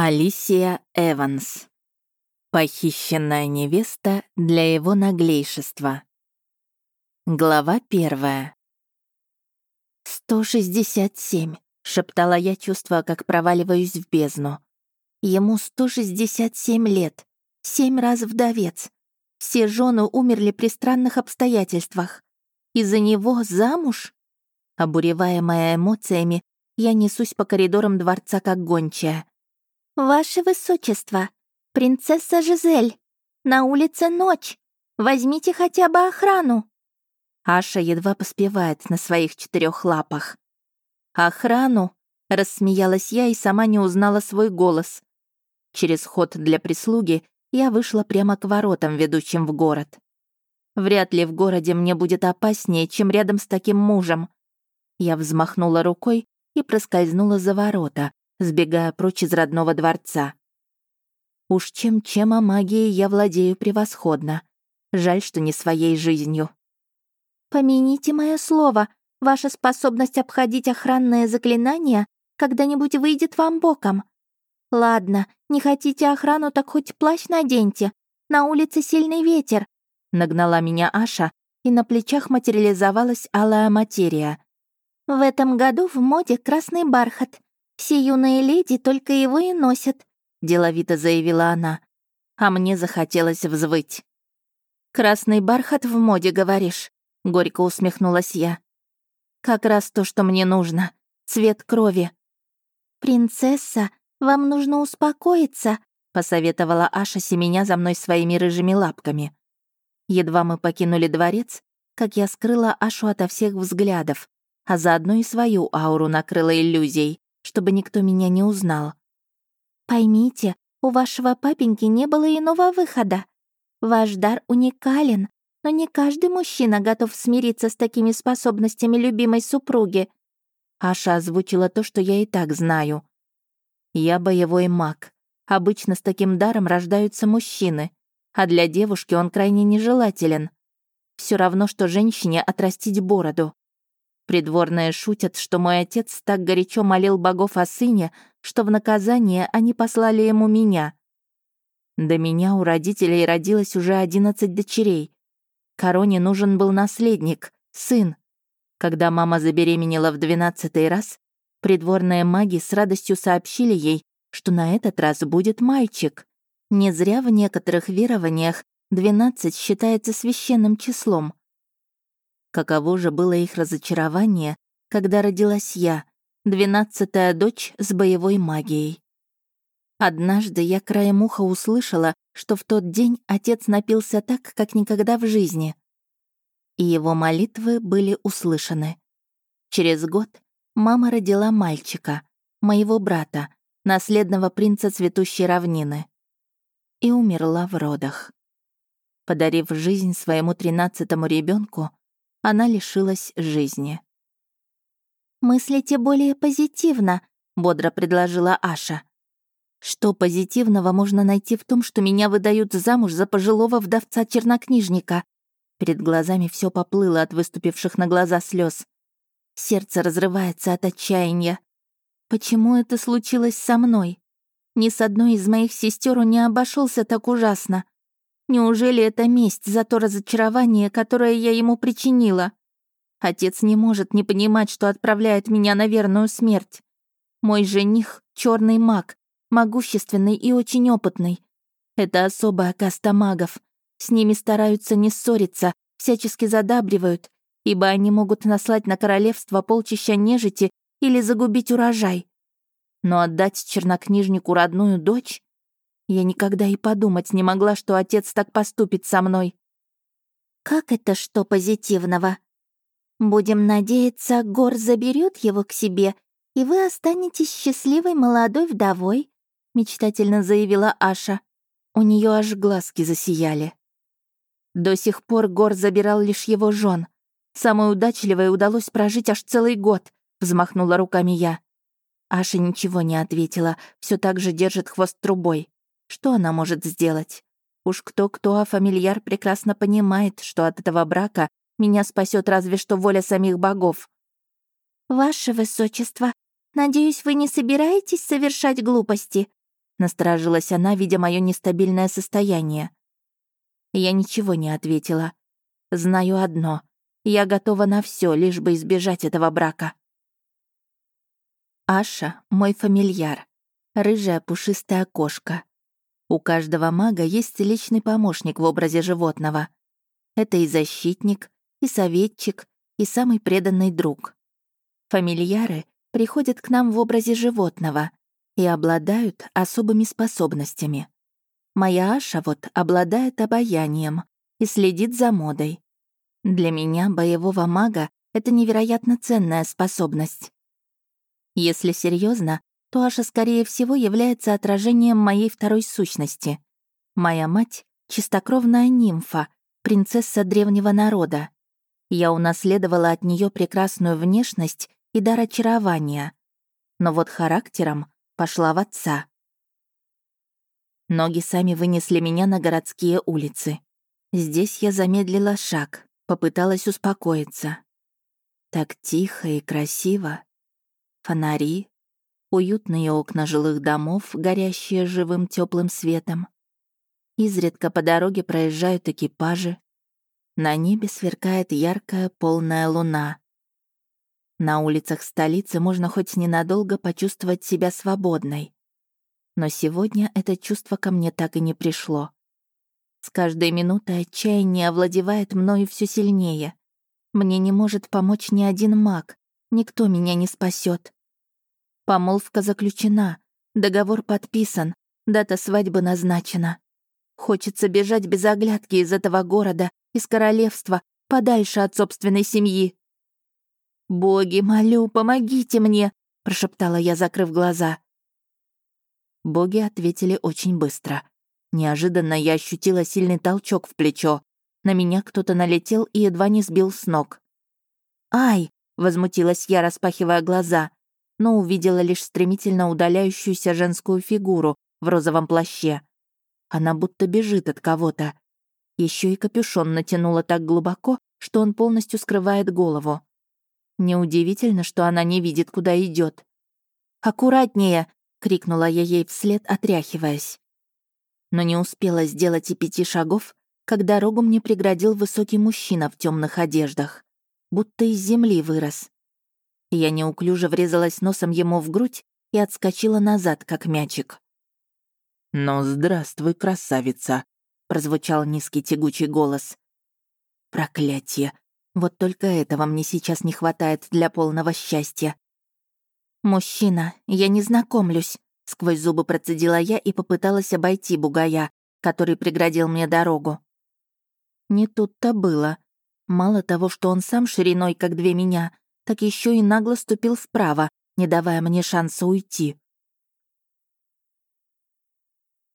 Алисия Эванс. Похищенная невеста для его наглейшества. Глава первая. «Сто шестьдесят семь», — шептала я, чувствуя, как проваливаюсь в бездну. «Ему сто шестьдесят семь лет, семь раз вдовец. Все жены умерли при странных обстоятельствах. Из-за него замуж?» Обуреваемая эмоциями, я несусь по коридорам дворца как гончая. «Ваше высочество, принцесса Жизель, на улице ночь. Возьмите хотя бы охрану». Аша едва поспевает на своих четырех лапах. «Охрану?» — рассмеялась я и сама не узнала свой голос. Через ход для прислуги я вышла прямо к воротам, ведущим в город. Вряд ли в городе мне будет опаснее, чем рядом с таким мужем. Я взмахнула рукой и проскользнула за ворота, сбегая прочь из родного дворца. Уж чем-чем, а магией я владею превосходно. Жаль, что не своей жизнью. «Помяните мое слово, ваша способность обходить охранные заклинания когда-нибудь выйдет вам боком. Ладно, не хотите охрану, так хоть плащ наденьте. На улице сильный ветер», — нагнала меня Аша, и на плечах материализовалась алая материя. «В этом году в моде красный бархат. Все юные леди только его и носят», — деловито заявила она. А мне захотелось взвыть. «Красный бархат в моде, говоришь?» — горько усмехнулась я. «Как раз то, что мне нужно. Цвет крови». «Принцесса, вам нужно успокоиться», — посоветовала Аша семеня за мной своими рыжими лапками. Едва мы покинули дворец, как я скрыла Ашу ото всех взглядов, а заодно и свою ауру накрыла иллюзией чтобы никто меня не узнал. «Поймите, у вашего папеньки не было иного выхода. Ваш дар уникален, но не каждый мужчина готов смириться с такими способностями любимой супруги». Аша озвучила то, что я и так знаю. «Я боевой маг. Обычно с таким даром рождаются мужчины, а для девушки он крайне нежелателен. Все равно, что женщине отрастить бороду. Придворные шутят, что мой отец так горячо молил богов о сыне, что в наказание они послали ему меня. До меня у родителей родилось уже одиннадцать дочерей. Короне нужен был наследник, сын. Когда мама забеременела в двенадцатый раз, придворные маги с радостью сообщили ей, что на этот раз будет мальчик. Не зря в некоторых верованиях двенадцать считается священным числом. Каково же было их разочарование, когда родилась я, двенадцатая дочь с боевой магией. Однажды я краем уха услышала, что в тот день отец напился так, как никогда в жизни. И его молитвы были услышаны. Через год мама родила мальчика, моего брата, наследного принца цветущей равнины. И умерла в родах. Подарив жизнь своему тринадцатому ребенку, она лишилась жизни. «Мыслите более позитивно», — бодро предложила Аша. «Что позитивного можно найти в том, что меня выдают замуж за пожилого вдовца-чернокнижника?» Перед глазами все поплыло от выступивших на глаза слез. Сердце разрывается от отчаяния. Почему это случилось со мной? Ни с одной из моих сестер он не обошелся так ужасно. Неужели это месть за то разочарование, которое я ему причинила? Отец не может не понимать, что отправляет меня на верную смерть. Мой жених — черный маг, могущественный и очень опытный. Это особая каста магов. С ними стараются не ссориться, всячески задабривают, ибо они могут наслать на королевство полчища нежити или загубить урожай. Но отдать чернокнижнику родную дочь я никогда и подумать не могла, что отец так поступит со мной. Как это что позитивного? Будем надеяться, Гор заберет его к себе, и вы останетесь счастливой молодой вдовой, мечтательно заявила Аша. У нее аж глазки засияли. До сих пор Гор забирал лишь его жен. Самой удачливой удалось прожить аж целый год, взмахнула руками я. Аша ничего не ответила, все так же держит хвост трубой. Что она может сделать? Уж кто-кто, а фамильяр прекрасно понимает, что от этого брака меня спасет разве что воля самих богов. «Ваше высочество, надеюсь, вы не собираетесь совершать глупости?» Насторожилась она, видя мое нестабильное состояние. Я ничего не ответила. Знаю одно. Я готова на все, лишь бы избежать этого брака. Аша — мой фамильяр. Рыжая пушистая кошка. У каждого мага есть личный помощник в образе животного. Это и защитник, и советчик, и самый преданный друг. Фамильяры приходят к нам в образе животного и обладают особыми способностями. Моя Аша вот обладает обаянием и следит за модой. Для меня, боевого мага, это невероятно ценная способность. Если серьезно, то Аша, скорее всего, является отражением моей второй сущности. Моя мать — чистокровная нимфа, принцесса древнего народа. Я унаследовала от нее прекрасную внешность и дар очарования. Но вот характером пошла в отца. Ноги сами вынесли меня на городские улицы. Здесь я замедлила шаг, попыталась успокоиться. Так тихо и красиво. Фонари, уютные окна жилых домов, горящие живым теплым светом. Изредка по дороге проезжают экипажи. На небе сверкает яркая полная луна. На улицах столицы можно хоть ненадолго почувствовать себя свободной. Но сегодня это чувство ко мне так и не пришло. С каждой минутой отчаяние овладевает мною все сильнее. Мне не может помочь ни один маг, никто меня не спасет. Помолвка заключена, договор подписан, дата свадьбы назначена. Хочется бежать без оглядки из этого города, из королевства, подальше от собственной семьи. «Боги, молю, помогите мне!» — прошептала я, закрыв глаза. Боги ответили очень быстро. Неожиданно я ощутила сильный толчок в плечо. На меня кто-то налетел и едва не сбил с ног. «Ай!» — возмутилась я, распахивая глаза но увидела лишь стремительно удаляющуюся женскую фигуру в розовом плаще. Она будто бежит от кого-то. Еще и капюшон натянула так глубоко, что он полностью скрывает голову. Неудивительно, что она не видит, куда идет. «Аккуратнее!» — крикнула я ей вслед, отряхиваясь. Но не успела сделать и пяти шагов, как дорогу мне преградил высокий мужчина в темных одеждах, будто из земли вырос. Я неуклюже врезалась носом ему в грудь и отскочила назад, как мячик. «Ну, здравствуй, красавица!» — прозвучал низкий тягучий голос. «Проклятие! Вот только этого мне сейчас не хватает для полного счастья». «Мужчина, я не знакомлюсь», — сквозь зубы процедила я и попыталась обойти бугая, который преградил мне дорогу. Не тут-то было. Мало того, что он сам шириной, как две меня, так еще и нагло ступил вправо, не давая мне шанса уйти.